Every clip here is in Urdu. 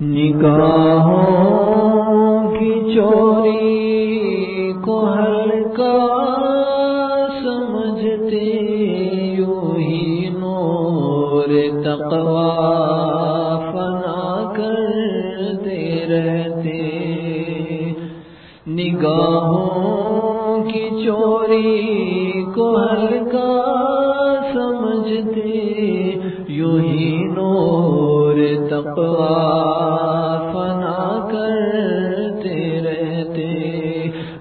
نگاہوں کی چوری کو ہلکا سمجھتے یوں ہی نور تقوا فنا کرتے رہتے۔ نگاہوں کی چوری کو ہلکا سمجھتے، یوں ہی نور تقوا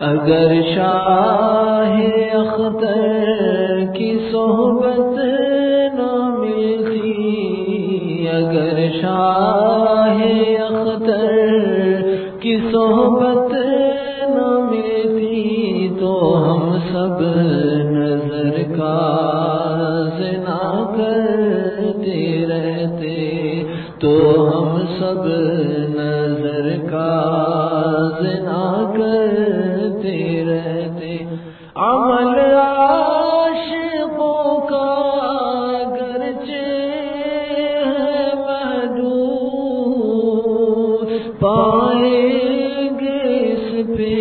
اگر شاہ اختر کی صحبت نہ ملتی، اگر شاہ اختر کی صحبت نہ ملتی، تو ہم سب سب نظر کا زنا کرتے رہتے، عمل عاشقوں کا گرچہ ہے محدود پائیں گے اس پہ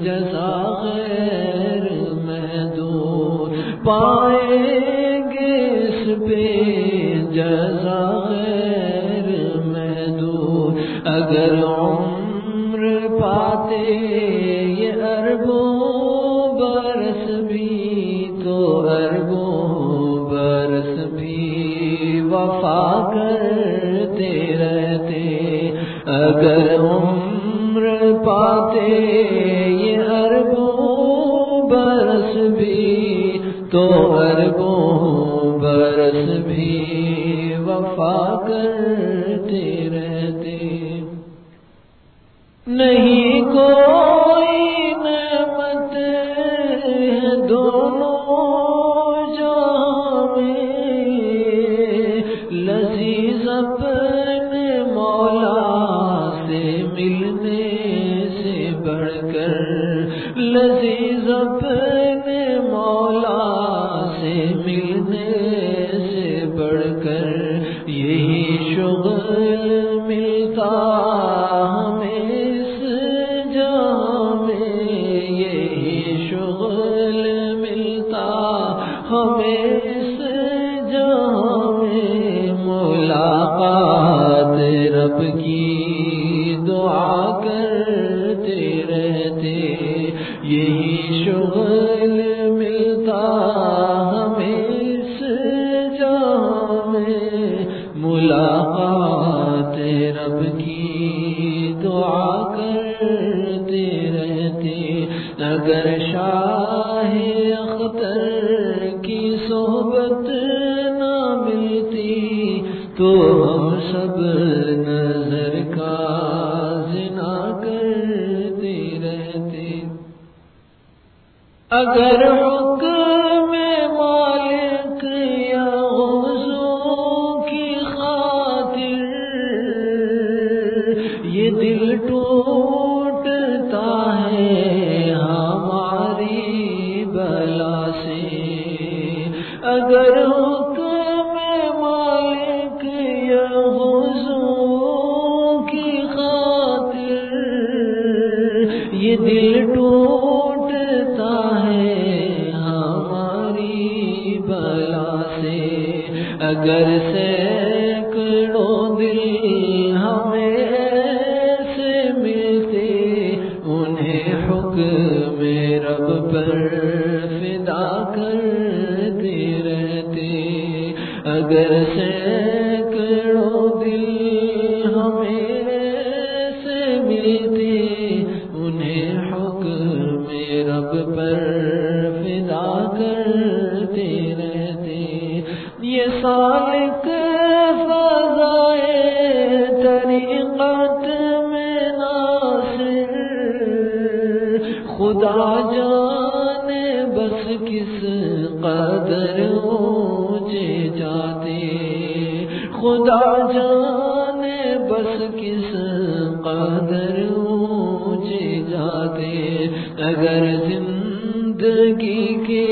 جزا غیر محدود، پائیں اگر عمر پاتے یہ اربوں برس بھی، تو اربوں برس بھی وفا کرتے رہتے۔ اگر عمر پاتے یہ اربوں برس بھی، تو اربوں برس بھی وفا کرتے رہتے۔ نہیں کو ہمیں اس جہاں میں ملاقات رب کی دعا کرتے رہتے۔ یہی شغل ملتا ہمیں اس جہاں میں ملاقات رب کی دعا کرتے رہتے۔ اگر شاہ اختر اب نظر کا زنا کرتے رہتے اگر حکم مالک یا غزوں کی خاطر یہ دل ٹو گر سے سالک فضائے طریقت میں ناصر، خدا جانے بس کس قدر اونچے جاتے خدا جانے بس کس قدر اونچے جاتے اگر زندگی کے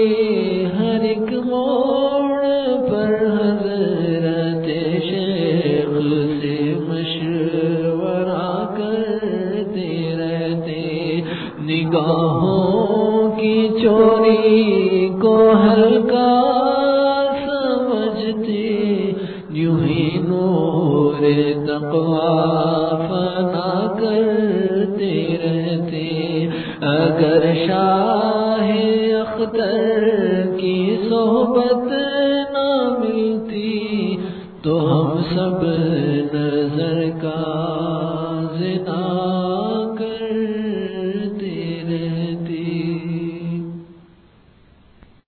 چوری کو ہلکا سمجھتے، یوں ہی نور تقوا فنا کرتے رہتے۔ اگر شاہ اختر کی صحبت نہ ملتی، تو ہم سب نظر کا زنا